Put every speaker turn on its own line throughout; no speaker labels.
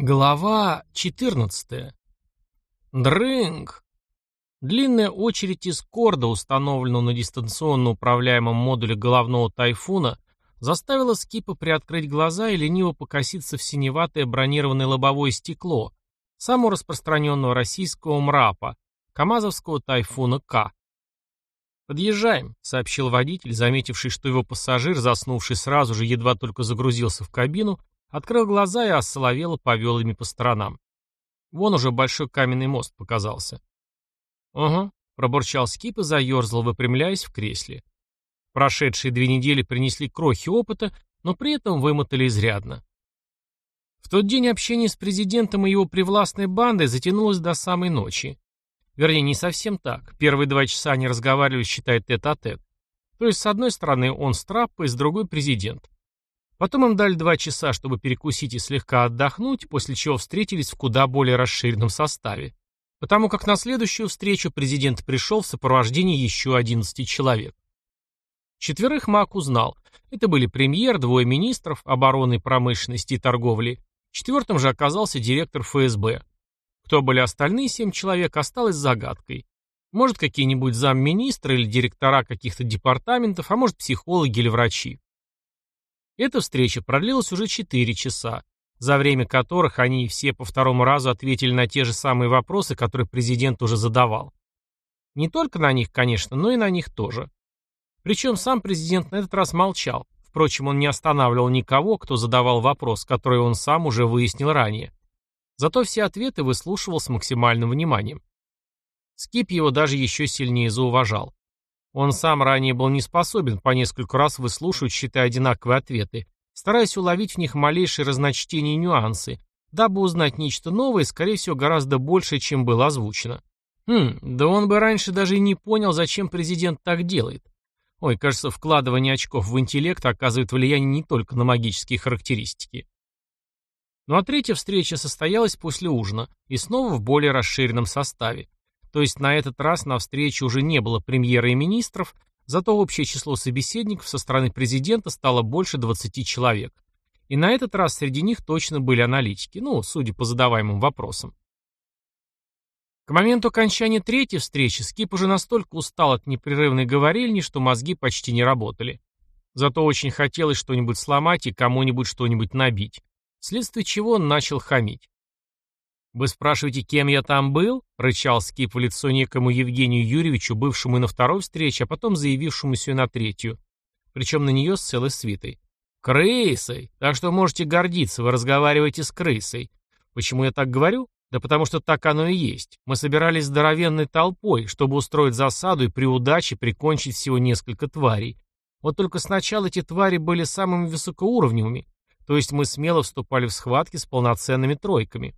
Глава 14. Дрынг. Длинная очередь из корда, установленного на дистанционно управляемом модуле головного тайфуна, заставила Скипа приоткрыть глаза и лениво покоситься в синеватое бронированное лобовое стекло самого распространенного российского МРАПа, КАМАЗовского тайфуна К. «Подъезжаем», — сообщил водитель, заметивший, что его пассажир, заснувший сразу же, едва только загрузился в кабину, Открыл глаза и осоловело повел ими по сторонам. Вон уже большой каменный мост показался. «Угу», — пробурчал Скип и заерзал, выпрямляясь в кресле. Прошедшие две недели принесли крохи опыта, но при этом вымотали изрядно. В тот день общение с президентом и его привластной бандой затянулось до самой ночи. Вернее, не совсем так. Первые два часа они разговаривали, считай, тет-а-тет. -тет. То есть, с одной стороны, он с траппой, с другой президент. Потом им дали два часа, чтобы перекусить и слегка отдохнуть, после чего встретились в куда более расширенном составе. Потому как на следующую встречу президент пришел в сопровождении еще 11 человек. Четверых Мак узнал. Это были премьер, двое министров обороны, промышленности и торговли. Четвертым же оказался директор ФСБ. Кто были остальные семь человек, осталось загадкой. Может, какие-нибудь замминистра или директора каких-то департаментов, а может, психологи или врачи. Эта встреча продлилась уже 4 часа, за время которых они все по второму разу ответили на те же самые вопросы, которые президент уже задавал. Не только на них, конечно, но и на них тоже. Причем сам президент на этот раз молчал. Впрочем, он не останавливал никого, кто задавал вопрос, который он сам уже выяснил ранее. Зато все ответы выслушивал с максимальным вниманием. Скип его даже еще сильнее зауважал. Он сам ранее был не способен по несколько раз выслушивать, считая одинаковые ответы, стараясь уловить в них малейшие разночтения и нюансы, дабы узнать нечто новое, скорее всего, гораздо больше, чем было озвучено. Хм, да он бы раньше даже и не понял, зачем президент так делает. Ой, кажется, вкладывание очков в интеллект оказывает влияние не только на магические характеристики. Ну а третья встреча состоялась после ужина, и снова в более расширенном составе. То есть на этот раз на встрече уже не было премьера и министров, зато общее число собеседников со стороны президента стало больше 20 человек. И на этот раз среди них точно были аналитики, ну, судя по задаваемым вопросам. К моменту окончания третьей встречи Скип уже настолько устал от непрерывной говорильни, что мозги почти не работали. Зато очень хотелось что-нибудь сломать и кому-нибудь что-нибудь набить, вследствие чего он начал хамить. «Вы спрашиваете, кем я там был?» — рычал Скип в лицо некому Евгению Юрьевичу, бывшему и на второй встрече, а потом заявившемуся на третью. Причем на нее с целой свитой. «Крысой! Так что можете гордиться, вы разговариваете с крысой. Почему я так говорю? Да потому что так оно и есть. Мы собирались здоровенной толпой, чтобы устроить засаду и при удаче прикончить всего несколько тварей. Вот только сначала эти твари были самыми высокоуровневыми, то есть мы смело вступали в схватки с полноценными тройками.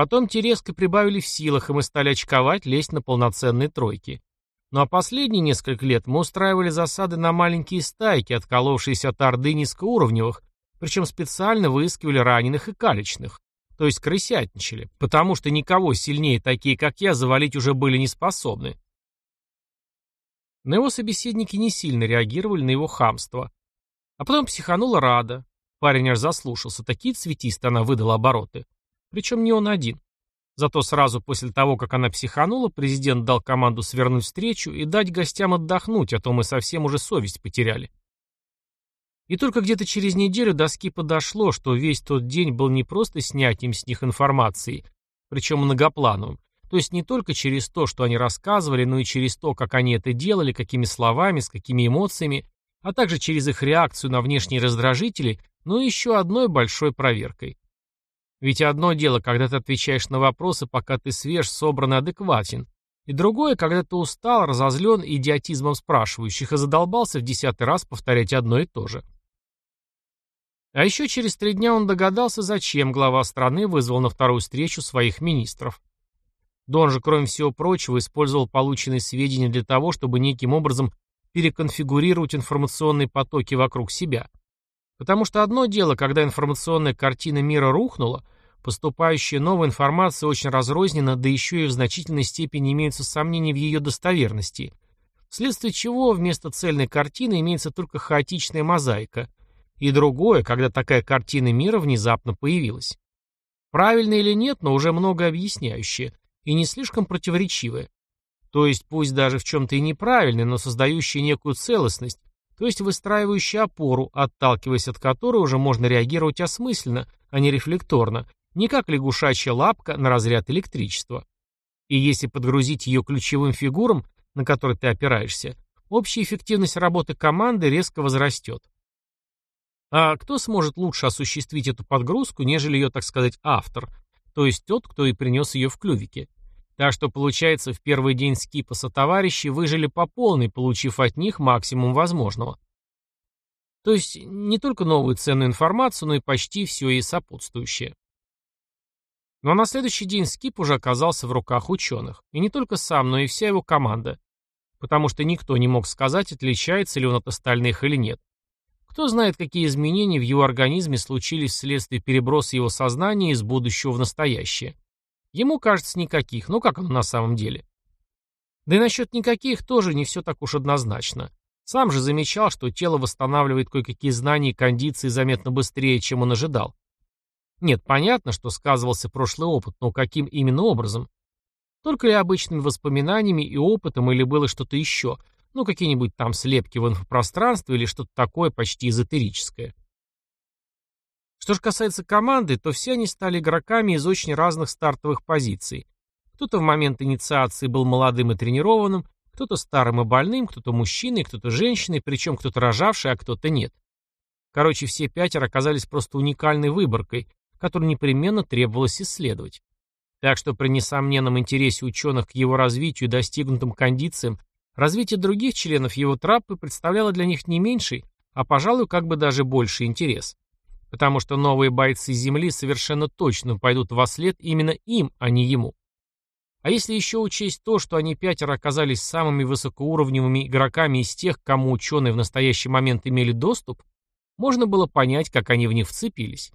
Потом те резко прибавили в силах, и мы стали очковать, лезть на полноценные тройки. Ну а последние несколько лет мы устраивали засады на маленькие стайки, отколовшиеся от орды низкоуровневых, причем специально выискивали раненых и калечных. То есть крысятничали, потому что никого сильнее такие, как я, завалить уже были не способны. Но его собеседники не сильно реагировали на его хамство. А потом психанула Рада. Парень аж заслушался, такие цветисты она выдала обороты. Причем не он один. Зато сразу после того, как она психанула, президент дал команду свернуть встречу и дать гостям отдохнуть, а то мы совсем уже совесть потеряли. И только где-то через неделю до Скипа дошло, что весь тот день был не просто снятием с них информации, причем многоплановым, то есть не только через то, что они рассказывали, но и через то, как они это делали, какими словами, с какими эмоциями, а также через их реакцию на внешние раздражители, но еще одной большой проверкой. Ведь одно дело, когда ты отвечаешь на вопросы, пока ты свеж, собран и адекватен, и другое, когда ты устал, разозлен идиотизмом спрашивающих и задолбался в десятый раз повторять одно и то же. А еще через три дня он догадался, зачем глава страны вызвал на вторую встречу своих министров. Дон же, кроме всего прочего, использовал полученные сведения для того, чтобы неким образом переконфигурировать информационные потоки вокруг себя. Потому что одно дело, когда информационная картина мира рухнула, поступающая новая информация очень разрознена, да еще и в значительной степени имеются сомнения в ее достоверности, вследствие чего вместо цельной картины имеется только хаотичная мозаика, и другое, когда такая картина мира внезапно появилась. Правильно или нет, но уже много объясняющее и не слишком противоречивое. То есть пусть даже в чем-то и неправильное, но создающее некую целостность, то есть выстраивающее опору, отталкиваясь от которой уже можно реагировать осмысленно, а не рефлекторно, не как лягушачья лапка на разряд электричества. И если подгрузить ее ключевым фигурам, на которые ты опираешься, общая эффективность работы команды резко возрастет. А кто сможет лучше осуществить эту подгрузку, нежели ее, так сказать, автор, то есть тот, кто и принес ее в клювике? Так что, получается, в первый день скипаса товарищи выжили по полной, получив от них максимум возможного. То есть не только новую ценную информацию, но и почти все ей сопутствующее. Но на следующий день скип уже оказался в руках ученых. И не только сам, но и вся его команда. Потому что никто не мог сказать, отличается ли он от остальных или нет. Кто знает, какие изменения в его организме случились вследствие переброса его сознания из будущего в настоящее. Ему кажется никаких, но как оно на самом деле? Да и насчет никаких тоже не все так уж однозначно. Сам же замечал, что тело восстанавливает кое-какие знания и кондиции заметно быстрее, чем он ожидал. Нет, понятно, что сказывался прошлый опыт, но каким именно образом? Только ли обычными воспоминаниями и опытом, или было что-то еще, ну, какие-нибудь там слепки в инфопространстве или что-то такое почти эзотерическое. Что же касается команды, то все они стали игроками из очень разных стартовых позиций. Кто-то в момент инициации был молодым и тренированным, кто-то старым и больным, кто-то мужчиной, кто-то женщиной, причем кто-то рожавший, а кто-то нет. Короче, все пятеро оказались просто уникальной выборкой, которую непременно требовалось исследовать. Так что при несомненном интересе ученых к его развитию и достигнутым кондициям Развитие других членов его траппы представляло для них не меньший, а, пожалуй, как бы даже больший интерес. Потому что новые бойцы Земли совершенно точно пойдут во след именно им, а не ему. А если еще учесть то, что они пятеро оказались самыми высокоуровневыми игроками из тех, кому ученые в настоящий момент имели доступ, можно было понять, как они в них вцепились.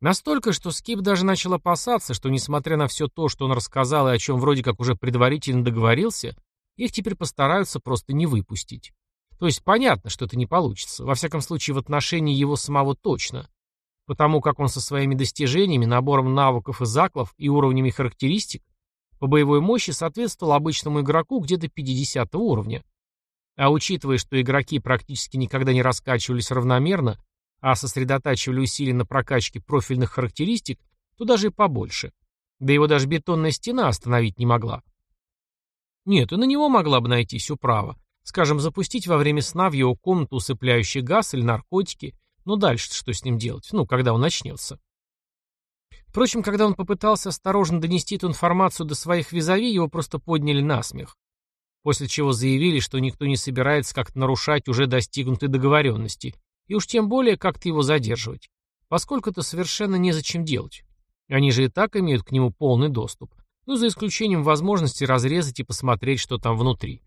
Настолько, что Скип даже начал опасаться, что, несмотря на все то, что он рассказал и о чем вроде как уже предварительно договорился, их теперь постараются просто не выпустить. То есть понятно, что это не получится, во всяком случае в отношении его самого точно. Потому как он со своими достижениями, набором навыков и заклов и уровнями характеристик по боевой мощи соответствовал обычному игроку где-то 50 уровня. А учитывая, что игроки практически никогда не раскачивались равномерно, а сосредотачивали усилия на прокачке профильных характеристик, то даже и побольше. Да его даже бетонная стена остановить не могла. Нет, и на него могла бы найтись управа. Скажем, запустить во время сна в его комнату усыпляющий газ или наркотики. Но дальше что с ним делать? Ну, когда он начнется. Впрочем, когда он попытался осторожно донести эту информацию до своих визави, его просто подняли на смех. После чего заявили, что никто не собирается как-то нарушать уже достигнутые договоренности, и уж тем более как-то его задерживать, поскольку это совершенно незачем делать. Они же и так имеют к нему полный доступ ну, за исключением возможности разрезать и посмотреть, что там внутри.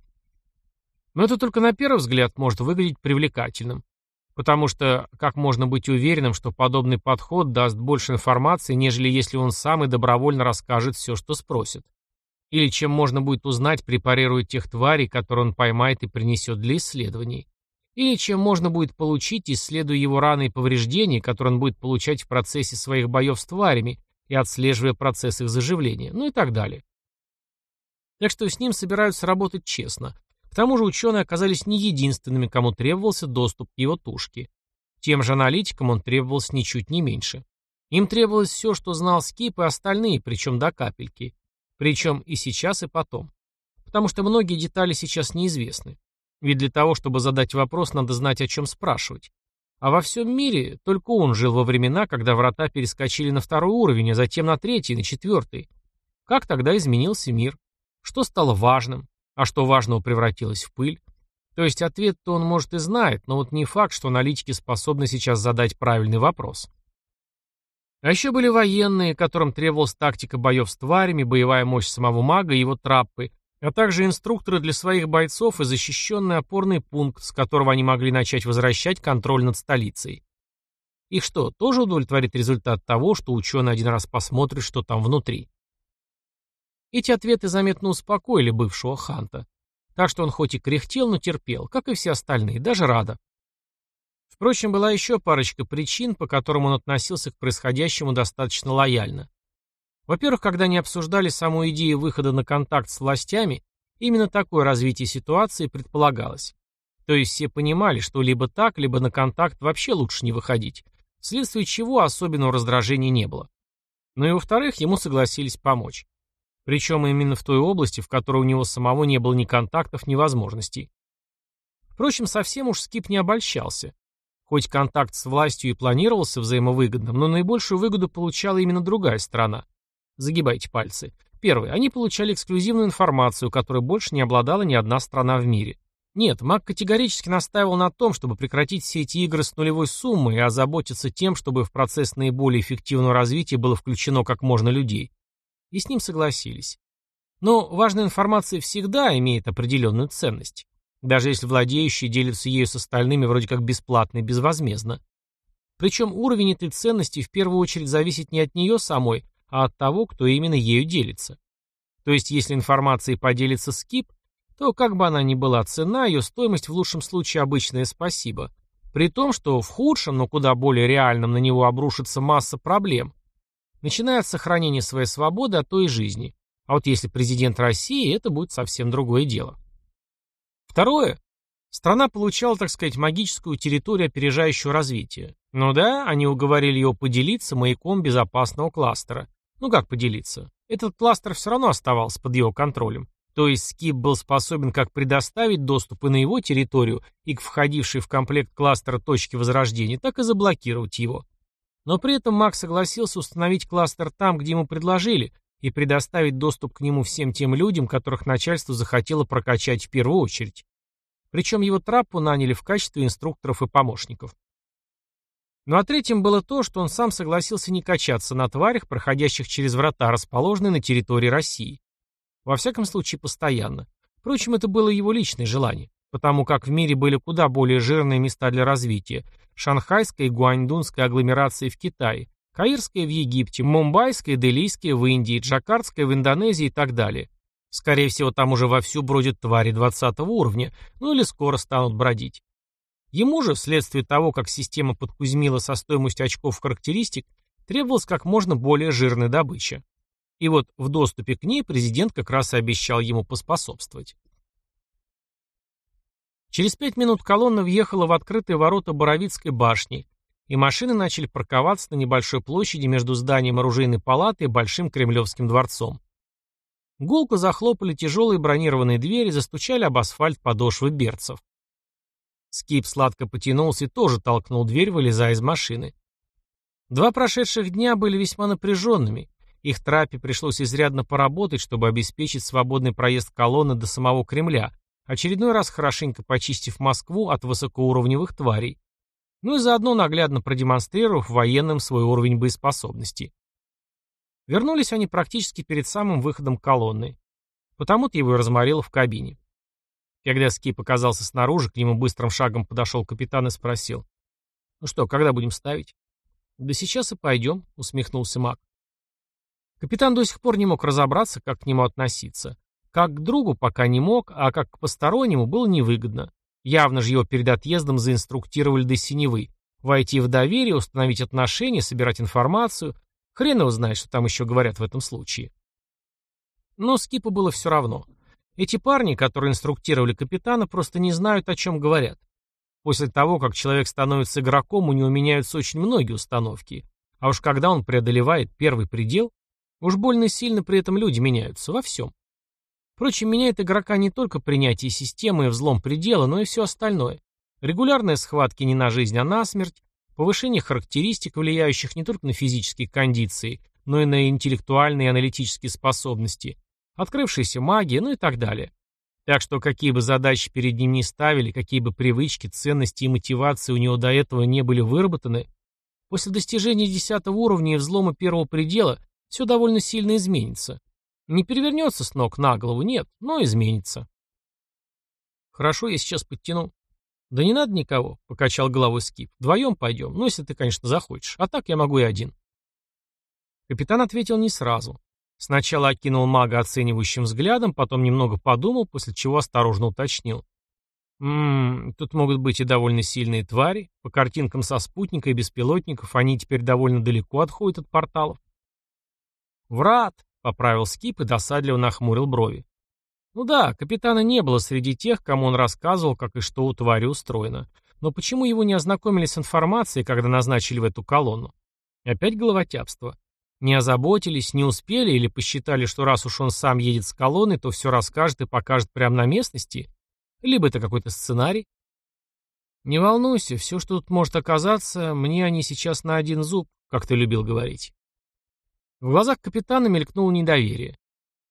Но это только на первый взгляд может выглядеть привлекательным. Потому что как можно быть уверенным, что подобный подход даст больше информации, нежели если он сам и добровольно расскажет все, что спросит? Или чем можно будет узнать, препарируя тех тварей, которые он поймает и принесет для исследований? Или чем можно будет получить, исследуя его раны и повреждения, которые он будет получать в процессе своих боев с тварями, и отслеживая процесс их заживления, ну и так далее. Так что с ним собираются работать честно. К тому же ученые оказались не единственными, кому требовался доступ к его тушке. Тем же аналитикам он требовался ничуть не меньше. Им требовалось все, что знал Скип и остальные, причем до капельки. Причем и сейчас, и потом. Потому что многие детали сейчас неизвестны. Ведь для того, чтобы задать вопрос, надо знать, о чем спрашивать. А во всем мире только он жил во времена, когда врата перескочили на второй уровень, а затем на третий, на четвертый. Как тогда изменился мир? Что стало важным? А что важного превратилось в пыль? То есть ответ-то он, может, и знает, но вот не факт, что аналитики способны сейчас задать правильный вопрос. А еще были военные, которым требовалась тактика боев с тварями, боевая мощь самого мага и его траппы, а также инструкторы для своих бойцов и защищенный опорный пункт, с которого они могли начать возвращать контроль над столицей. Их что, тоже удовлетворит результат того, что ученый один раз посмотрит, что там внутри? Эти ответы заметно успокоили бывшего Ханта. Так что он хоть и кряхтел, но терпел, как и все остальные, даже рада. Впрочем, была еще парочка причин, по которым он относился к происходящему достаточно лояльно. Во-первых, когда они обсуждали саму идею выхода на контакт с властями, именно такое развитие ситуации предполагалось. То есть все понимали, что либо так, либо на контакт вообще лучше не выходить, вследствие чего особенного раздражения не было. Но и во-вторых, ему согласились помочь. Причем именно в той области, в которой у него самого не было ни контактов, ни возможностей. Впрочем, совсем уж Скип не обольщался. Хоть контакт с властью и планировался взаимовыгодным, но наибольшую выгоду получала именно другая сторона. Загибайте пальцы. Первое. Они получали эксклюзивную информацию, которой больше не обладала ни одна страна в мире. Нет, Мак категорически настаивал на том, чтобы прекратить все эти игры с нулевой суммой и озаботиться тем, чтобы в процесс наиболее эффективного развития было включено как можно людей. И с ним согласились. Но важная информация всегда имеет определенную ценность даже если владеющие делятся ею с остальными вроде как бесплатно и безвозмездно. Причем уровень этой ценности в первую очередь зависит не от нее самой, а от того, кто именно ею делится. То есть, если информацией поделится скип, то, как бы она ни была цена, ее стоимость в лучшем случае обычное спасибо. При том, что в худшем, но куда более реальном на него обрушится масса проблем. Начиная от сохранения своей свободы, а то и жизни. А вот если президент России, это будет совсем другое дело. Второе. Страна получала, так сказать, магическую территорию опережающего развития. Ну да, они уговорили ее поделиться маяком безопасного кластера. Ну как поделиться? Этот кластер все равно оставался под его контролем. То есть Скип был способен как предоставить доступ и на его территорию, и к входившей в комплект кластера точки возрождения, так и заблокировать его. Но при этом Мак согласился установить кластер там, где ему предложили, и предоставить доступ к нему всем тем людям, которых начальство захотело прокачать в первую очередь. Причем его траппу наняли в качестве инструкторов и помощников. Ну а третьим было то, что он сам согласился не качаться на тварях, проходящих через врата, расположенные на территории России. Во всяком случае, постоянно. Впрочем, это было его личное желание, потому как в мире были куда более жирные места для развития. Шанхайская и Гуаньдунская агломерации в Китае, Каирская в Египте, Мумбайская, Делийская в Индии, Джакартская в Индонезии и так далее. Скорее всего, там уже вовсю бродят твари 20 уровня, ну или скоро станут бродить. Ему же, вследствие того, как система подкузмила со стоимостью очков характеристик, требовалась как можно более жирная добыча. И вот в доступе к ней президент как раз и обещал ему поспособствовать. Через пять минут колонна въехала в открытые ворота Боровицкой башни, и машины начали парковаться на небольшой площади между зданием оружейной палаты и Большим Кремлевским дворцом. Гулко захлопали тяжелые бронированные двери, застучали об асфальт подошвы берцев. Скип сладко потянулся и тоже толкнул дверь, вылезая из машины. Два прошедших дня были весьма напряженными. Их трапе пришлось изрядно поработать, чтобы обеспечить свободный проезд колонны до самого Кремля, очередной раз хорошенько почистив Москву от высокоуровневых тварей ну и заодно наглядно продемонстрировав военным свой уровень боеспособности. Вернулись они практически перед самым выходом колонны. Потому-то его и разморило в кабине. Когда Скип оказался снаружи, к нему быстрым шагом подошел капитан и спросил. «Ну что, когда будем ставить?» «Да сейчас и пойдем», — усмехнулся маг. Капитан до сих пор не мог разобраться, как к нему относиться. Как к другу пока не мог, а как к постороннему было невыгодно. Явно же его перед отъездом заинструктировали до синевы. Войти в доверие, установить отношения, собирать информацию. Хрен его знает, что там еще говорят в этом случае. Но Скипу было все равно. Эти парни, которые инструктировали капитана, просто не знают, о чем говорят. После того, как человек становится игроком, у него меняются очень многие установки. А уж когда он преодолевает первый предел, уж больно сильно при этом люди меняются во всем. Впрочем, меняет игрока не только принятие системы и взлом предела, но и все остальное. Регулярные схватки не на жизнь, а на смерть, повышение характеристик, влияющих не только на физические кондиции, но и на интеллектуальные и аналитические способности, открывшаяся магия, ну и так далее. Так что какие бы задачи перед ним ни ставили, какие бы привычки, ценности и мотивации у него до этого не были выработаны, после достижения 10 уровня и взлома первого предела все довольно сильно изменится. Не перевернется с ног на голову, нет, но изменится. Хорошо, я сейчас подтяну. Да не надо никого, покачал головой Скип. Вдвоем пойдем, ну если ты, конечно, захочешь. А так я могу и один. Капитан ответил не сразу. Сначала окинул мага оценивающим взглядом, потом немного подумал, после чего осторожно уточнил. Ммм, тут могут быть и довольно сильные твари. По картинкам со спутника и беспилотников они теперь довольно далеко отходят от порталов. «Врат», — поправил Скип и досадливо нахмурил брови. Ну да, капитана не было среди тех, кому он рассказывал, как и что у твари устроено. Но почему его не ознакомили с информацией, когда назначили в эту колонну? Опять головотяпство. Не озаботились, не успели или посчитали, что раз уж он сам едет с колонной, то все расскажет и покажет прямо на местности? Либо это какой-то сценарий? Не волнуйся, все, что тут может оказаться, мне они сейчас на один зуб, как ты любил говорить. В глазах капитана мелькнуло недоверие.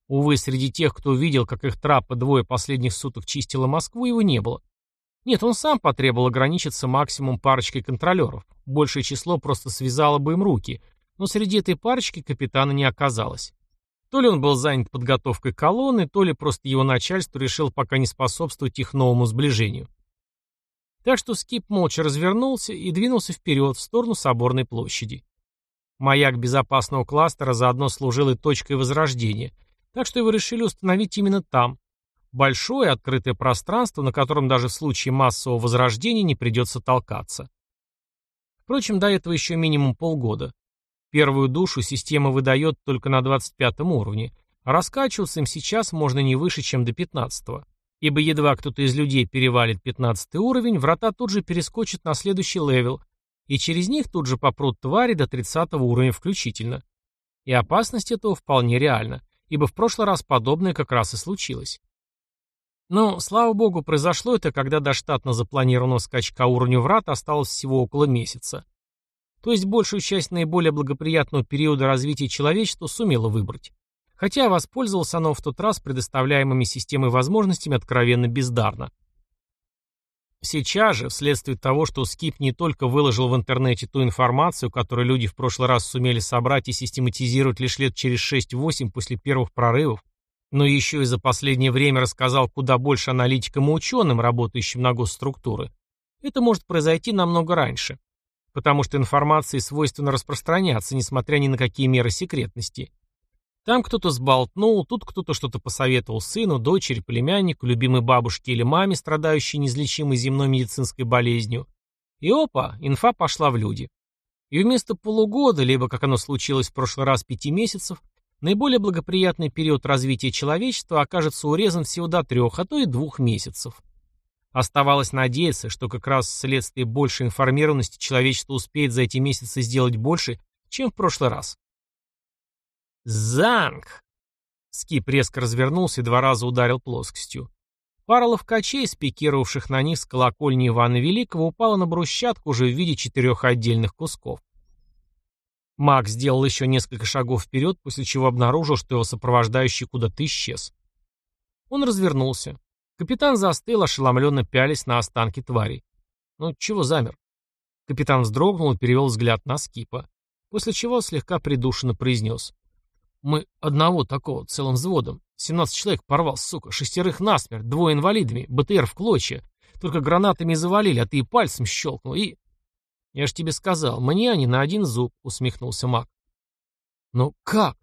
Увы, среди тех, кто видел, как их трапа двое последних суток чистила Москву, его не было. Нет, он сам потребовал ограничиться максимум парочкой контролеров. Большее число просто связало бы им руки, но среди этой парочки капитана не оказалось. То ли он был занят подготовкой колонны, то ли просто его начальство решил пока не способствовать их новому сближению. Так что Скип молча развернулся и двинулся вперед, в сторону Соборной площади. Маяк безопасного кластера заодно служил и точкой возрождения, так что его решили установить именно там. Большое открытое пространство, на котором даже в случае массового возрождения не придется толкаться. Впрочем, до этого еще минимум полгода. Первую душу система выдает только на 25 уровне, а раскачиваться им сейчас можно не выше, чем до 15 -го. Ибо едва кто-то из людей перевалит 15 уровень, врата тут же перескочат на следующий level, и через них тут же попрут твари до 30 уровня включительно. И опасность этого вполне реальна, ибо в прошлый раз подобное как раз и случилось. Но, слава богу, произошло это, когда до штатно запланированного скачка уровня врат осталось всего около месяца. То есть большую часть наиболее благоприятного периода развития человечества сумело выбрать. Хотя воспользовалось оно в тот раз предоставляемыми системой возможностями откровенно бездарно. Сейчас же, вследствие того, что Скип не только выложил в интернете ту информацию, которую люди в прошлый раз сумели собрать и систематизировать лишь лет через 6-8 после первых прорывов, но еще и за последнее время рассказал куда больше аналитикам и ученым, работающим на госструктуры, это может произойти намного раньше потому что информации свойственно распространяться, несмотря ни на какие меры секретности. Там кто-то сболтнул, тут кто-то что-то посоветовал сыну, дочери, племяннику, любимой бабушке или маме, страдающей неизлечимой земной медицинской болезнью. И опа, инфа пошла в люди. И вместо полугода, либо, как оно случилось в прошлый раз, пяти месяцев, наиболее благоприятный период развития человечества окажется урезан всего до трех, а то и двух месяцев. Оставалось надеяться, что как раз вследствие большей информированности человечество успеет за эти месяцы сделать больше, чем в прошлый раз. «Занг!» Скип резко развернулся и два раза ударил плоскостью. Пара ловкачей, спикировавших на них с колокольни Ивана Великого, упала на брусчатку уже в виде четырех отдельных кусков. Маг сделал еще несколько шагов вперед, после чего обнаружил, что его сопровождающий куда-то исчез. Он развернулся. Капитан застыл, ошеломленно пялись на останки тварей. Ну, чего замер? Капитан вздрогнул и перевел взгляд на Скипа, после чего слегка придушенно произнес. «Мы одного такого, целым взводом. Семнадцать человек порвал, сука, шестерых насмерть, двое инвалидами, БТР в клочья. Только гранатами завалили, а ты и пальцем щелкнул, и...» «Я ж тебе сказал, мне они на один зуб», — усмехнулся маг. «Ну как?»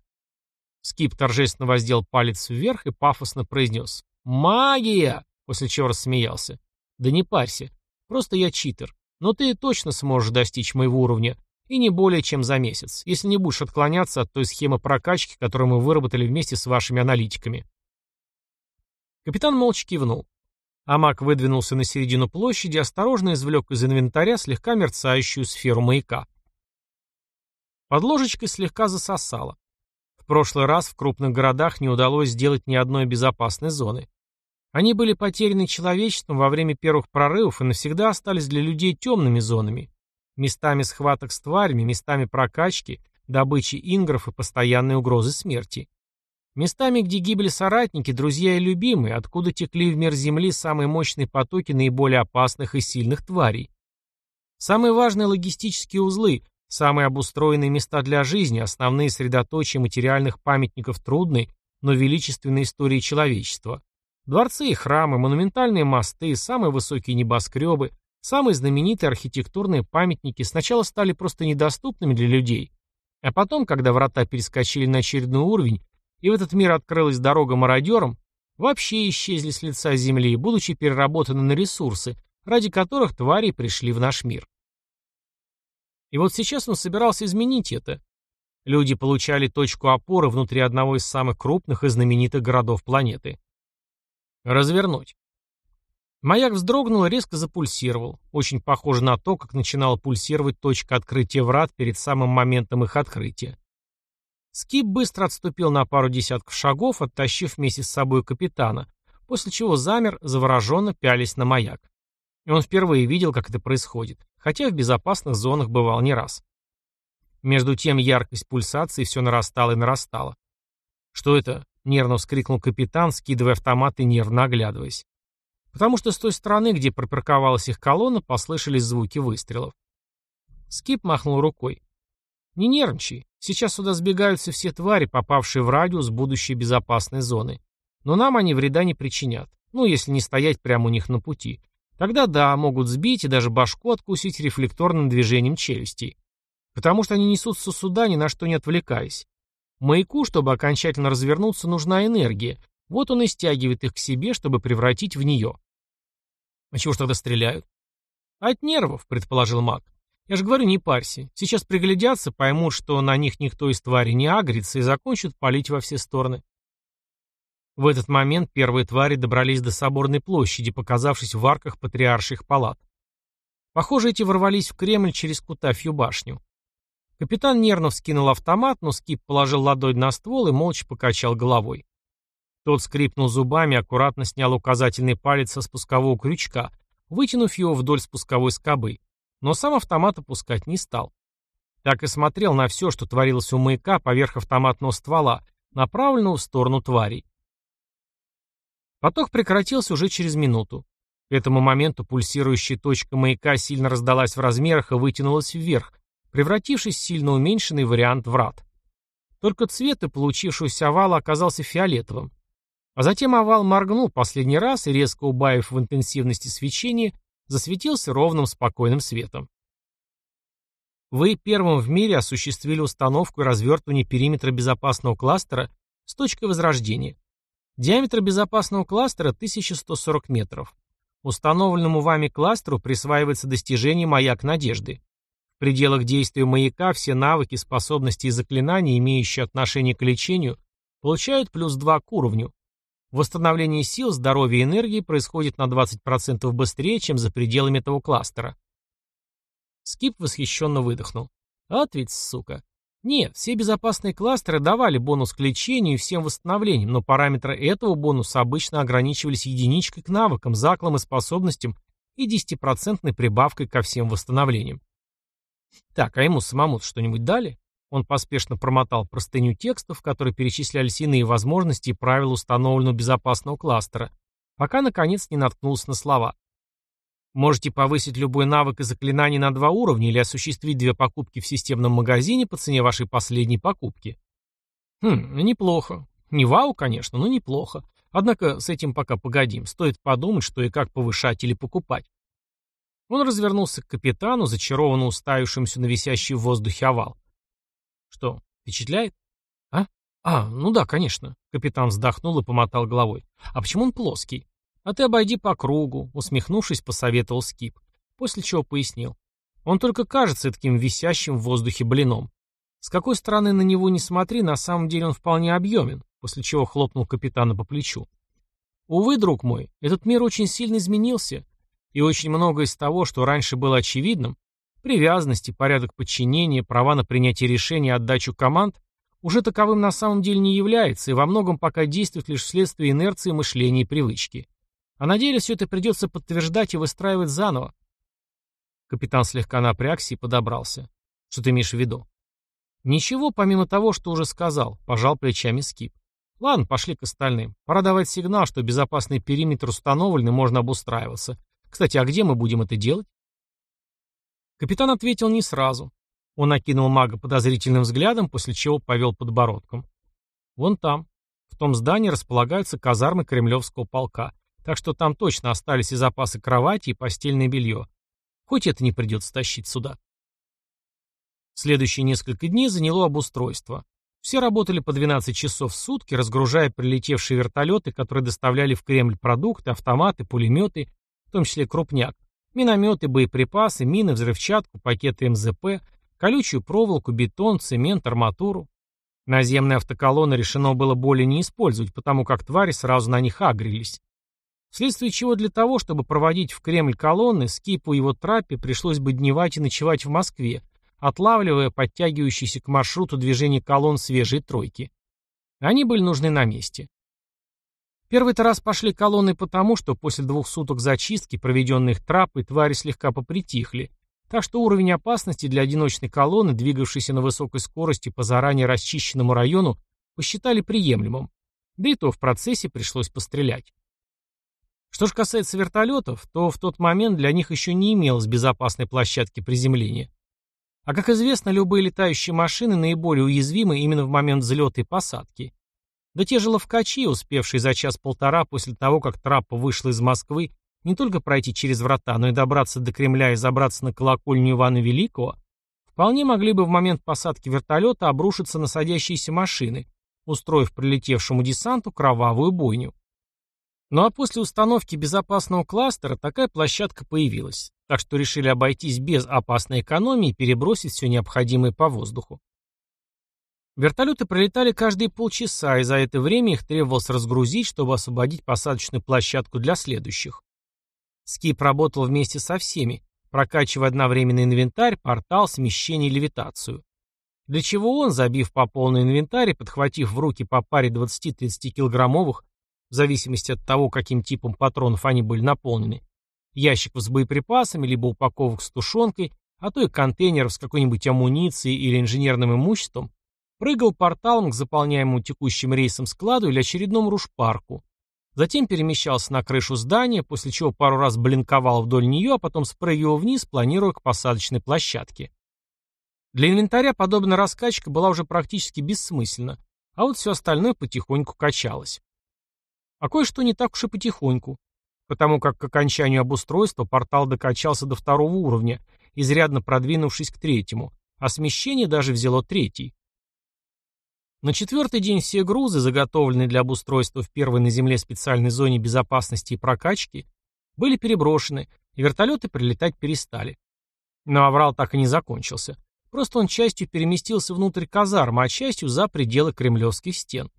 Скип торжественно воздел палец вверх и пафосно произнес. «Магия!» После чего рассмеялся. «Да не парься. Просто я читер. Но ты точно сможешь достичь моего уровня. И не более чем за месяц, если не будешь отклоняться от той схемы прокачки, которую мы выработали вместе с вашими аналитиками». Капитан молча кивнул. Амак выдвинулся на середину площади осторожно извлек из инвентаря слегка мерцающую сферу маяка. Под ложечкой слегка засосало. В прошлый раз в крупных городах не удалось сделать ни одной безопасной зоны. Они были потеряны человечеством во время первых прорывов и навсегда остались для людей темными зонами, местами схваток с тварями, местами прокачки, добычи ингров и постоянной угрозы смерти. Местами, где гибли соратники, друзья и любимые, откуда текли в мир Земли самые мощные потоки наиболее опасных и сильных тварей. Самые важные логистические узлы, самые обустроенные места для жизни, основные средоточия материальных памятников трудной, но величественной истории человечества. Дворцы и храмы, монументальные мосты, самые высокие небоскребы, самые знаменитые архитектурные памятники сначала стали просто недоступными для людей, а потом, когда врата перескочили на очередной уровень, и в этот мир открылась дорога мародерам, вообще исчезли с лица Земли, будучи переработаны на ресурсы, ради которых твари пришли в наш мир. И вот сейчас он собирался изменить это. Люди получали точку опоры внутри одного из самых крупных и знаменитых городов планеты. Развернуть. Маяк вздрогнул и резко запульсировал, очень похоже на то, как начинала пульсировать точка открытия врат перед самым моментом их открытия. Скип быстро отступил на пару десятков шагов, оттащив вместе с собой капитана, после чего замер, завороженно пялись на маяк. И он впервые видел, как это происходит, хотя в безопасных зонах бывал не раз. Между тем яркость пульсации все нарастала и нарастала. «Что это?» — нервно вскрикнул капитан, скидывая автомат и нервно оглядываясь. Потому что с той стороны, где припарковалась их колонна, послышались звуки выстрелов. Скип махнул рукой. «Не нервничай. Сейчас сюда сбегаются все твари, попавшие в радиус будущей безопасной зоны. Но нам они вреда не причинят. Ну, если не стоять прямо у них на пути. Тогда да, могут сбить и даже башку откусить рефлекторным движением челюстей. Потому что они несутся сюда, ни на что не отвлекаясь. Маяку, чтобы окончательно развернуться, нужна энергия. Вот он и стягивает их к себе, чтобы превратить в нее. А чего ж тогда стреляют? От нервов, предположил маг. Я же говорю, не парься. Сейчас приглядятся, поймут, что на них никто из твари не агрится и закончат палить во все стороны. В этот момент первые твари добрались до соборной площади, показавшись в арках патриарших палат. Похоже, эти ворвались в Кремль через Кутафью башню. Капитан нервно вскинул автомат, но Скип положил ладонь на ствол и молча покачал головой. Тот скрипнул зубами, аккуратно снял указательный палец со спускового крючка, вытянув его вдоль спусковой скобы но сам автомат опускать не стал. Так и смотрел на все, что творилось у маяка поверх автоматного ствола, направленного в сторону тварей. Поток прекратился уже через минуту. К этому моменту пульсирующая точка маяка сильно раздалась в размерах и вытянулась вверх, превратившись в сильно уменьшенный вариант врат. Только цвет и получившегося овала оказался фиолетовым. А затем овал моргнул последний раз и, резко убавив в интенсивности свечения, засветился ровным спокойным светом. Вы первым в мире осуществили установку и развертывание периметра безопасного кластера с точкой возрождения. Диаметр безопасного кластера 1140 метров. Установленному вами кластеру присваивается достижение «Маяк надежды». В пределах действия маяка все навыки, способности и заклинания, имеющие отношение к лечению, получают плюс 2 к уровню, Восстановление сил, здоровья и энергии происходит на 20% быстрее, чем за пределами этого кластера. Скип восхищенно выдохнул. От ведь, сука. Нет, все безопасные кластеры давали бонус к лечению и всем восстановлениям, но параметры этого бонуса обычно ограничивались единичкой к навыкам, заклам и способностям и 10% прибавкой ко всем восстановлениям. Так, а ему самому что-нибудь дали? Он поспешно промотал простыню текстов, в которой перечислялись иные возможности и правила установленного безопасного кластера, пока, наконец, не наткнулся на слова. Можете повысить любой навык и заклинание на два уровня или осуществить две покупки в системном магазине по цене вашей последней покупки. Хм, неплохо. Не вау, конечно, но неплохо. Однако с этим пока погодим. Стоит подумать, что и как повышать или покупать. Он развернулся к капитану, зачарованно уставившимся на висящий в воздухе овал. Что, впечатляет? А? А, ну да, конечно. Капитан вздохнул и помотал головой. А почему он плоский? А ты обойди по кругу, усмехнувшись, посоветовал Скип. После чего пояснил. Он только кажется таким висящим в воздухе блином. С какой стороны на него не смотри, на самом деле он вполне объемен, после чего хлопнул капитана по плечу. Увы, друг мой, этот мир очень сильно изменился, и очень многое из того, что раньше было очевидным, Привязанности, порядок подчинения, права на принятие решений и отдачу команд уже таковым на самом деле не является и во многом пока действует лишь вследствие инерции мышления и привычки. А на деле все это придется подтверждать и выстраивать заново. Капитан слегка напрягся и подобрался. Что ты имеешь в виду? Ничего, помимо того, что уже сказал, пожал плечами Скип. Ладно, пошли к остальным. Пора давать сигнал, что безопасный периметр установлен и можно обустраиваться. Кстати, а где мы будем это делать? Капитан ответил не сразу. Он окинул мага подозрительным взглядом, после чего повел подбородком. Вон там, в том здании располагаются казармы кремлевского полка, так что там точно остались и запасы кровати, и постельное белье. Хоть это не придется тащить сюда. Следующие несколько дней заняло обустройство. Все работали по 12 часов в сутки, разгружая прилетевшие вертолеты, которые доставляли в Кремль продукты, автоматы, пулеметы, в том числе крупняк, минометы, боеприпасы, мины, взрывчатку, пакеты МЗП, колючую проволоку, бетон, цемент, арматуру. Наземные автоколонны решено было более не использовать, потому как твари сразу на них агрились. Вследствие чего для того, чтобы проводить в Кремль колонны, Скипу и его трапе пришлось бы дневать и ночевать в Москве, отлавливая подтягивающиеся к маршруту движения колонн свежей тройки. Они были нужны на месте. Первый-то раз пошли колонны потому, что после двух суток зачистки, проведенных трапой, твари слегка попритихли, так что уровень опасности для одиночной колонны, двигавшейся на высокой скорости по заранее расчищенному району, посчитали приемлемым, да и то в процессе пришлось пострелять. Что же касается вертолетов, то в тот момент для них еще не имелось безопасной площадки приземления. А как известно, любые летающие машины наиболее уязвимы именно в момент взлета и посадки. Да те же ловкачи, успевшие за час-полтора после того, как траппа вышла из Москвы, не только пройти через врата, но и добраться до Кремля и забраться на колокольню Ивана Великого, вполне могли бы в момент посадки вертолета обрушиться на садящиеся машины, устроив прилетевшему десанту кровавую бойню. Ну а после установки безопасного кластера такая площадка появилась так что решили обойтись без опасной экономии и перебросить все необходимое по воздуху. Вертолеты пролетали каждые полчаса, и за это время их требовалось разгрузить, чтобы освободить посадочную площадку для следующих. Скип работал вместе со всеми, прокачивая одновременно инвентарь, портал, смещение и левитацию. Для чего он, забив по полной инвентарь и подхватив в руки по паре 20-30 килограммовых, в зависимости от того, каким типом патронов они были наполнены, ящиков с боеприпасами, либо упаковок с тушенкой, а то и контейнеров с какой-нибудь амуницией или инженерным имуществом, прыгал порталом к заполняемому текущим рейсом складу или очередному рушпарку. Затем перемещался на крышу здания, после чего пару раз блинковал вдоль нее, а потом спрыгивал вниз, планируя к посадочной площадке. Для инвентаря подобная раскачка была уже практически бессмысленна, а вот все остальное потихоньку качалось. А кое-что не так уж и потихоньку потому как к окончанию обустройства портал докачался до второго уровня, изрядно продвинувшись к третьему, а смещение даже взяло третий. На четвертый день все грузы, заготовленные для обустройства в первой на Земле специальной зоне безопасности и прокачки, были переброшены, и вертолеты прилетать перестали. Но аврал так и не закончился. Просто он частью переместился внутрь казармы, а частью за пределы кремлевских стен.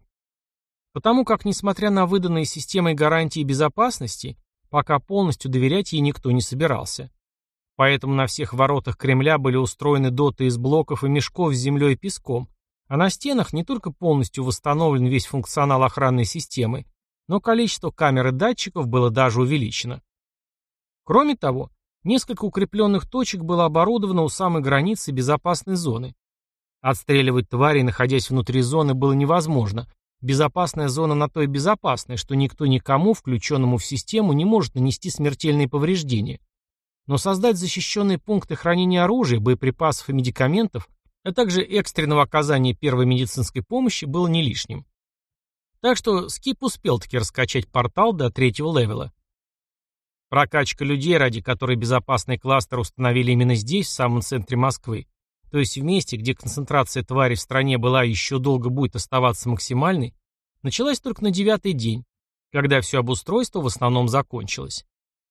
Потому как, несмотря на выданные системой гарантии безопасности, пока полностью доверять ей никто не собирался. Поэтому на всех воротах Кремля были устроены доты из блоков и мешков с землей и песком, а на стенах не только полностью восстановлен весь функционал охранной системы, но количество камер и датчиков было даже увеличено. Кроме того, несколько укрепленных точек было оборудовано у самой границы безопасной зоны. Отстреливать тварей, находясь внутри зоны, было невозможно, Безопасная зона на то и безопасная, что никто никому, включенному в систему, не может нанести смертельные повреждения. Но создать защищенные пункты хранения оружия, боеприпасов и медикаментов, а также экстренного оказания первой медицинской помощи было не лишним. Так что Скип успел таки раскачать портал до третьего левела. Прокачка людей, ради которой безопасный кластер установили именно здесь, в самом центре Москвы, то есть в месте, где концентрация тварей в стране была и еще долго будет оставаться максимальной, началась только на девятый день, когда все обустройство в основном закончилось.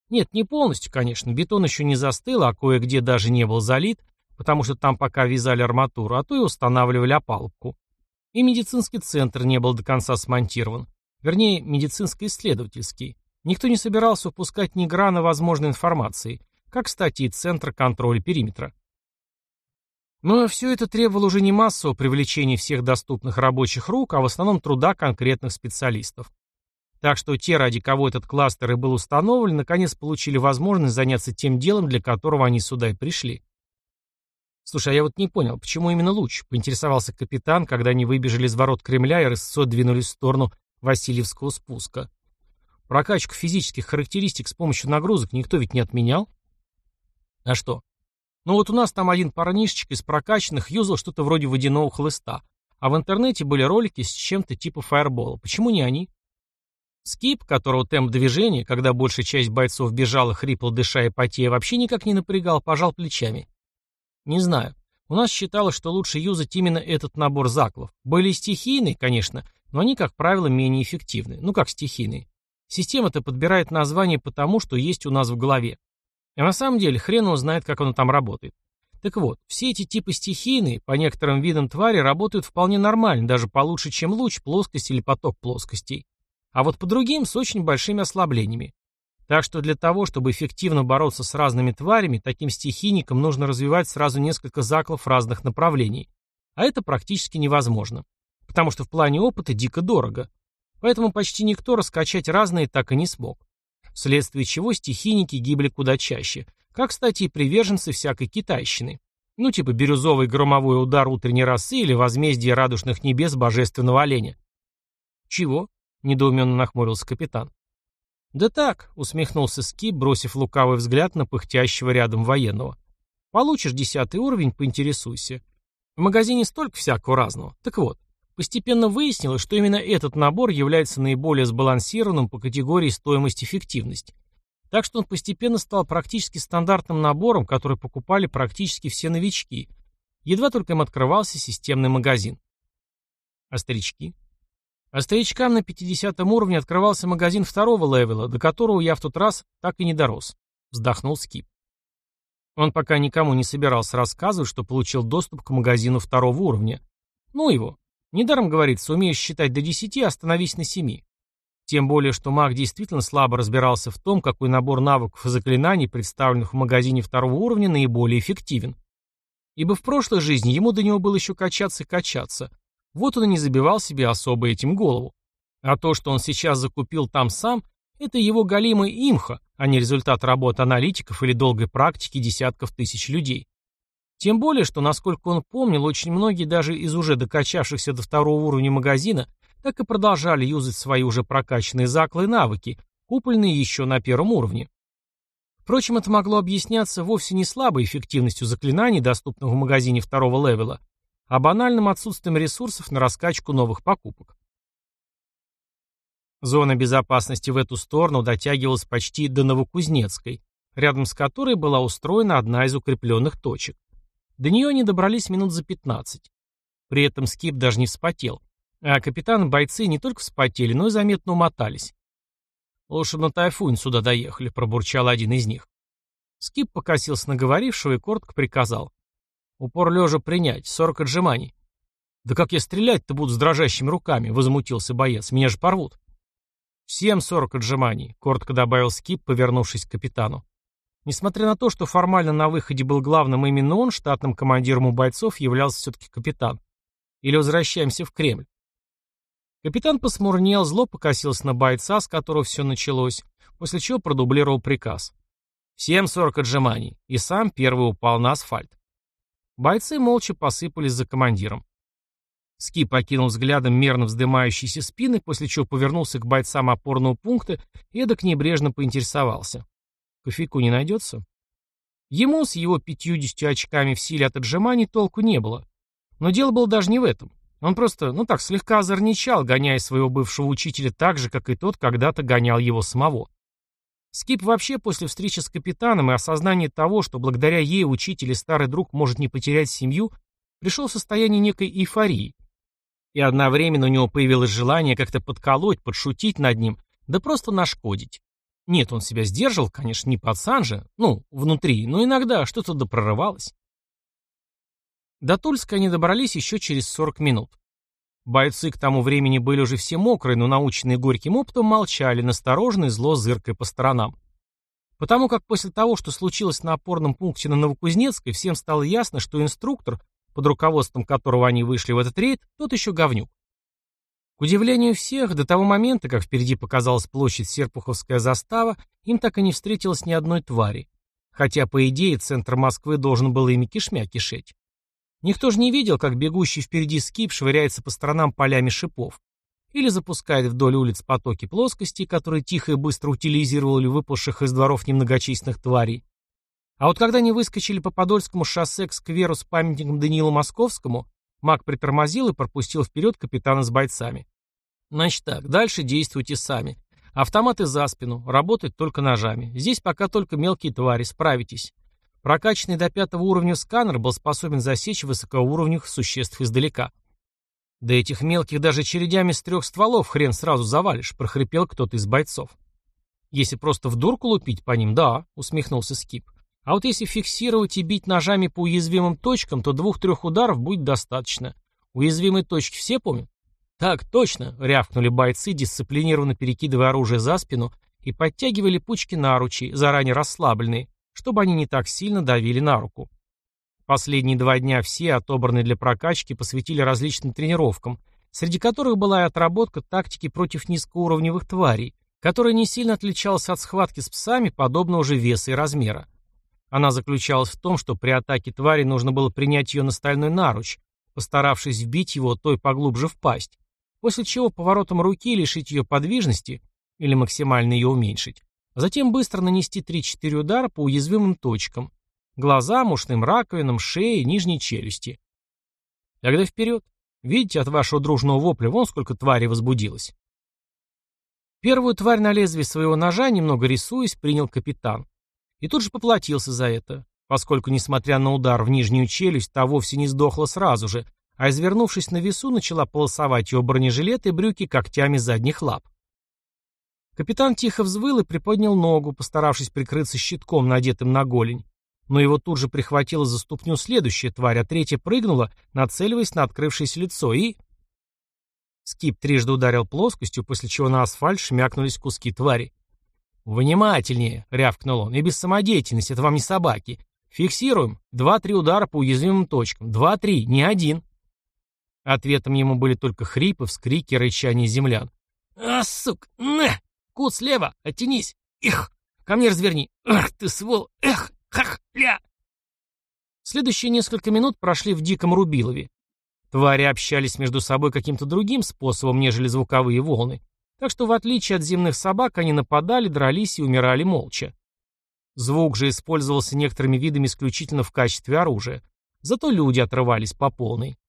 Нет, не полностью, конечно, бетон еще не застыл, а кое-где даже не был залит, потому что там пока вязали арматуру, а то и устанавливали опалубку. И медицинский центр не был до конца смонтирован, вернее, медицинско-исследовательский. Никто не собирался упускать ни грана возможной информации, как, кстати, и центр контроля периметра. Но все это требовало уже не массового привлечения всех доступных рабочих рук, а в основном труда конкретных специалистов. Так что те, ради кого этот кластер и был установлен, наконец получили возможность заняться тем делом, для которого они сюда и пришли. «Слушай, а я вот не понял, почему именно луч?» — поинтересовался капитан, когда они выбежали из ворот Кремля и рысцой двинулись в сторону Васильевского спуска. «Прокачку физических характеристик с помощью нагрузок никто ведь не отменял?» «А что, но вот у нас там один парнишечек из прокачанных юзал что-то вроде водяного хлыста. А в интернете были ролики с чем-то типа фаербола. Почему не они? Скип, которого темп движения, когда большая часть бойцов бежала, хрипло дыша и потея, вообще никак не напрягал, пожал плечами. Не знаю. у нас считалось, что лучше юзать именно этот набор заклов. Были стихийные, конечно, но они, как правило, менее эффективны. Ну как стихийные? Система-то подбирает название по тому, что есть у нас в голове. А на самом деле хрен он знает, как оно там работает. Так вот, все эти типы стихийные, по некоторым видам твари, работают вполне нормально, даже получше, чем луч, плоскость или поток плоскостей. А вот по другим с очень большими ослаблениями. Так что для того, чтобы эффективно бороться с разными тварями, таким стихийникам нужно развивать сразу несколько заклов разных направлений. А это практически невозможно. Потому что в плане опыта дико дорого. Поэтому почти никто раскачать разные так и не смог. Вследствие чего стихийники гибли куда чаще. Как, кстати, и приверженцы всякой китайщины. Ну типа бирюзовый громовой удар утренней росы или возмездие радужных небес божественного оленя. «Чего?» — недоуменно нахмурился капитан. «Да так», — усмехнулся Скип, бросив лукавый взгляд на пыхтящего рядом военного. «Получишь десятый уровень, поинтересуйся. В магазине столько всякого разного. Так вот, постепенно выяснилось, что именно этот набор является наиболее сбалансированным по категории стоимость-эффективность. Так что он постепенно стал практически стандартным набором, который покупали практически все новички. Едва только им открывался системный магазин. А старички? А старичкам на 50 уровне открывался магазин второго левела, до которого я в тот раз так и не дорос. Вздохнул Скип. Он пока никому не собирался рассказывать, что получил доступ к магазину второго уровня. Ну его. Недаром говорится, умеешь считать до 10, остановись на 7. Тем более, что маг действительно слабо разбирался в том, какой набор навыков и заклинаний, представленных в магазине второго уровня, наиболее эффективен. Ибо в прошлой жизни ему до него было еще качаться и качаться, вот он и не забивал себе особо этим голову. А то, что он сейчас закупил там сам, это его голимый имха, а не результат работы аналитиков или долгой практики десятков тысяч людей. Тем более, что, насколько он помнил, очень многие даже из уже докачавшихся до второго уровня магазина так и продолжали юзать свои уже прокачанные заклы и навыки, купленные еще на первом уровне. Впрочем, это могло объясняться вовсе не слабой эффективностью заклинаний, доступных в магазине второго левела, а банальным отсутствием ресурсов на раскачку новых покупок. Зона безопасности в эту сторону дотягивалась почти до Новокузнецкой, рядом с которой была устроена одна из укрепленных точек. До нее они добрались минут за 15. При этом скип даже не вспотел, а капитан и бойцы не только вспотели, но и заметно умотались. «Лучше на тайфунь сюда доехали», — пробурчал один из них. Скип покосился на говорившего и коротко приказал. Упор лежа принять, сорок отжиманий. Да как я стрелять-то буду с дрожащими руками, возмутился боец, меня же порвут. Всем сорок отжиманий, коротко добавил Скип, повернувшись к капитану. Несмотря на то, что формально на выходе был главным именно он, штатным командиром у бойцов являлся все-таки капитан. Или возвращаемся в Кремль. Капитан посмурнел, зло покосился на бойца, с которого все началось, после чего продублировал приказ. Всем сорок отжиманий, и сам первый упал на асфальт. Бойцы молча посыпались за командиром. Ски покинул взглядом мерно вздымающиеся спины, после чего повернулся к бойцам опорного пункта и эдак небрежно поинтересовался. Кофейку не найдется? Ему с его пятьюдесятью очками в силе от отжиманий толку не было. Но дело было даже не в этом. Он просто, ну так, слегка озорничал, гоняя своего бывшего учителя так же, как и тот когда-то гонял его самого. Скип вообще после встречи с капитаном и осознания того, что благодаря ей учитель и старый друг может не потерять семью, пришел в состояние некой эйфории. И одновременно у него появилось желание как-то подколоть, подшутить над ним, да просто нашкодить. Нет, он себя сдерживал, конечно, не пацан же, ну, внутри, но иногда что-то допрорывалось. До Тульска они добрались еще через 40 минут. Бойцы к тому времени были уже все мокрые, но наученные горьким опытом молчали, настороженно и зло зыркой по сторонам. Потому как после того, что случилось на опорном пункте на Новокузнецкой, всем стало ясно, что инструктор, под руководством которого они вышли в этот рейд, тот еще говнюк. К удивлению всех, до того момента, как впереди показалась площадь Серпуховская застава, им так и не встретилось ни одной твари. Хотя, по идее, центр Москвы должен был ими кишмя кишеть. Никто же не видел, как бегущий впереди скип швыряется по сторонам полями шипов. Или запускает вдоль улиц потоки плоскости, которые тихо и быстро утилизировали выпавших из дворов немногочисленных тварей. А вот когда они выскочили по Подольскому шоссе к скверу с памятником Даниилу Московскому, маг притормозил и пропустил вперед капитана с бойцами. Значит так, дальше действуйте сами. Автоматы за спину, работать только ножами. Здесь пока только мелкие твари, справитесь. Прокачанный до пятого уровня сканер был способен засечь высокоуровневых существ издалека. Да этих мелких даже чередями с трех стволов хрен сразу завалишь, прохрипел кто-то из бойцов. Если просто в дурку лупить по ним, да, усмехнулся Скип. А вот если фиксировать и бить ножами по уязвимым точкам, то двух-трех ударов будет достаточно. Уязвимые точки все помнят? Так, точно, рявкнули бойцы, дисциплинированно перекидывая оружие за спину и подтягивали пучки наручей, заранее расслабленные, чтобы они не так сильно давили на руку. Последние два дня все, отобранные для прокачки, посвятили различным тренировкам, среди которых была и отработка тактики против низкоуровневых тварей, которая не сильно отличалась от схватки с псами подобного же веса и размера. Она заключалась в том, что при атаке твари нужно было принять ее на стальной наруч, постаравшись вбить его той поглубже в пасть, после чего поворотом руки лишить ее подвижности или максимально ее уменьшить, затем быстро нанести 3-4 удара по уязвимым точкам, Глазам, ушным раковинам, шее, нижней челюсти. Тогда вперед. Видите, от вашего дружного вопля вон сколько тварей возбудилось. Первую тварь на лезвие своего ножа, немного рисуясь, принял капитан. И тут же поплатился за это, поскольку, несмотря на удар в нижнюю челюсть, та вовсе не сдохла сразу же, а, извернувшись на весу, начала полосовать его бронежилет и брюки когтями задних лап. Капитан тихо взвыл и приподнял ногу, постаравшись прикрыться щитком, надетым на голень но его тут же прихватила за ступню следующая тварь, а третья прыгнула, нацеливаясь на открывшееся лицо, и... Скип трижды ударил плоскостью, после чего на асфальт шмякнулись куски твари. «Внимательнее!» — рявкнул он. «И без самодеятельности, это вам не собаки. Фиксируем. Два-три удара по уязвимым точкам. Два-три, не один». Ответом ему были только хрипы, вскрики, рычание землян. «А, сук! На! Кут слева! Оттянись! Их! Ко мне разверни! Ах ты, свол! Эх! Хах-ля!» Следующие несколько минут прошли в диком Рубилове. Твари общались между собой каким-то другим способом, нежели звуковые волны, так что в отличие от земных собак они нападали, дрались и умирали молча. Звук же использовался некоторыми видами исключительно в качестве оружия, зато люди отрывались по полной.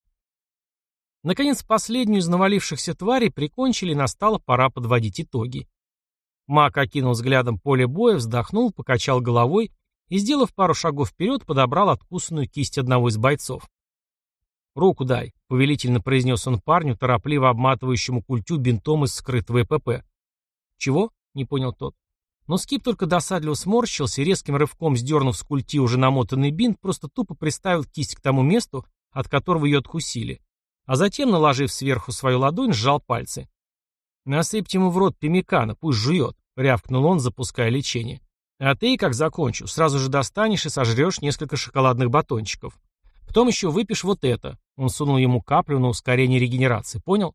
Наконец, последнюю из навалившихся тварей прикончили и настала пора подводить итоги. Мак окинул взглядом поле боя, вздохнул, покачал головой и, сделав пару шагов вперед, подобрал откусанную кисть одного из бойцов. «Руку дай», — повелительно произнес он парню, торопливо обматывающему культю бинтом из скрытого ЭПП. «Чего?» — не понял тот. Но Скип только досадливо сморщился и резким рывком, сдернув с культи уже намотанный бинт, просто тупо приставил кисть к тому месту, от которого ее откусили, а затем, наложив сверху свою ладонь, сжал пальцы. «Насыпьте ему в рот пимикана, пусть жует», — рявкнул он, запуская лечение. А ты, как закончу, сразу же достанешь и сожрешь несколько шоколадных батончиков. Потом еще выпьешь вот это. Он сунул ему каплю на ускорение регенерации, понял?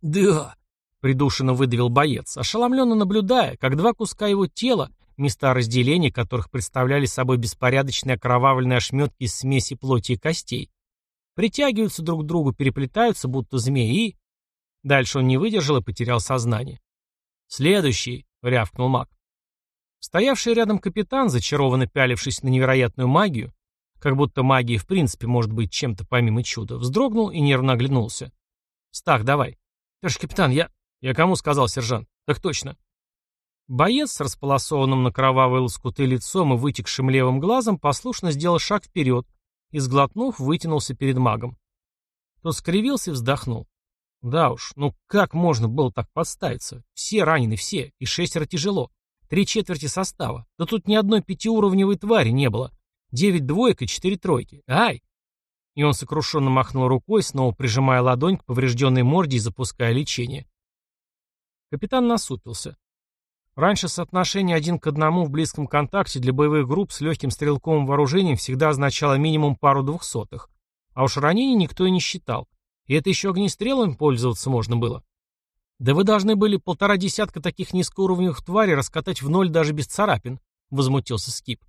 Да, придушенно выдавил боец, ошеломленно наблюдая, как два куска его тела, места разделения которых представляли собой беспорядочные окровавленные ошметки из смеси плоти и костей, притягиваются друг к другу, переплетаются, будто змеи. Дальше он не выдержал и потерял сознание. «Следующий», — рявкнул маг. Стоявший рядом капитан, зачарованно пялившись на невероятную магию, как будто магия в принципе может быть чем-то помимо чуда, вздрогнул и нервно оглянулся. «Стах, давай». «Товарищ капитан, я...» «Я кому сказал, сержант?» «Так точно». Боец с располосованным на кровавые лоскуты лицом и вытекшим левым глазом послушно сделал шаг вперед и, сглотнув, вытянулся перед магом. Тот скривился и вздохнул. Да уж, ну как можно было так подставиться? Все ранены, все, и шестеро тяжело. Три четверти состава. Да тут ни одной пятиуровневой твари не было. Девять двоек и четыре тройки. Ай! И он сокрушенно махнул рукой, снова прижимая ладонь к поврежденной морде и запуская лечение. Капитан насупился. Раньше соотношение один к одному в близком контакте для боевых групп с легким стрелковым вооружением всегда означало минимум пару двухсотых. А уж ранений никто и не считал. И это еще огнестрелом пользоваться можно было. «Да вы должны были полтора десятка таких низкоуровневых тварей раскатать в ноль даже без царапин», — возмутился Скип.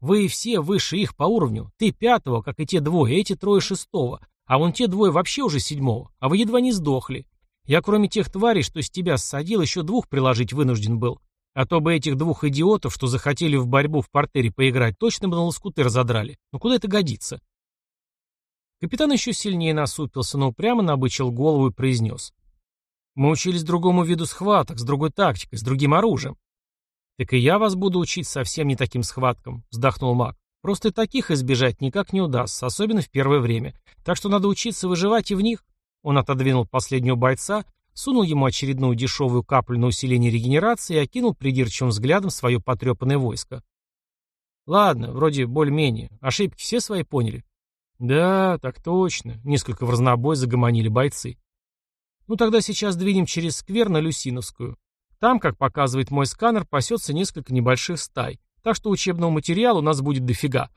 «Вы все выше их по уровню. Ты пятого, как и те двое, эти трое шестого. А вон те двое вообще уже седьмого. А вы едва не сдохли. Я кроме тех тварей, что с тебя ссадил, еще двух приложить вынужден был. А то бы этих двух идиотов, что захотели в борьбу в портере поиграть, точно бы на лоскуты разодрали. Ну куда это годится?» Капитан еще сильнее насупился, но упрямо набычил голову и произнес. Мы учились другому виду схваток, с другой тактикой, с другим оружием. Так и я вас буду учить совсем не таким схваткам, вздохнул маг. Просто таких избежать никак не удастся, особенно в первое время. Так что надо учиться выживать и в них. Он отодвинул последнего бойца, сунул ему очередную дешевую каплю на усиление регенерации и окинул придирчивым взглядом свое потрепанное войско. Ладно, вроде более-менее. Ошибки все свои поняли? Да, так точно. Несколько в разнобой загомонили бойцы. Ну тогда сейчас двинем через сквер на Люсиновскую. Там, как показывает мой сканер, пасется несколько небольших стай. Так что учебного материала у нас будет дофига.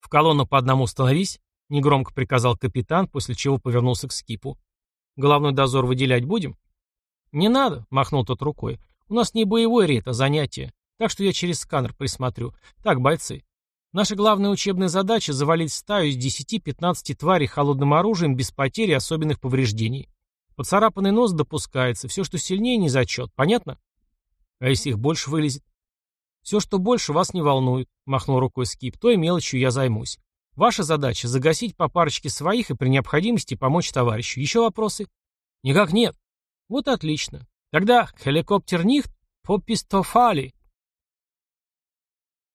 В колонну по одному становись, негромко приказал капитан, после чего повернулся к скипу. Головной дозор выделять будем? Не надо, махнул тот рукой. У нас не боевой рейд, а занятие. Так что я через сканер присмотрю. Так, бойцы. Наша главная учебная задача — завалить стаю из 10-15 тварей холодным оружием без потери и особенных повреждений. Поцарапанный нос допускается, все, что сильнее, не зачет. Понятно? А если их больше вылезет? Все, что больше, вас не волнует, махнул рукой Скип. Той мелочью я займусь. Ваша задача — загасить по парочке своих и при необходимости помочь товарищу. Еще вопросы? Никак нет. Вот отлично. Тогда хеликоптер Нихт по пистофали.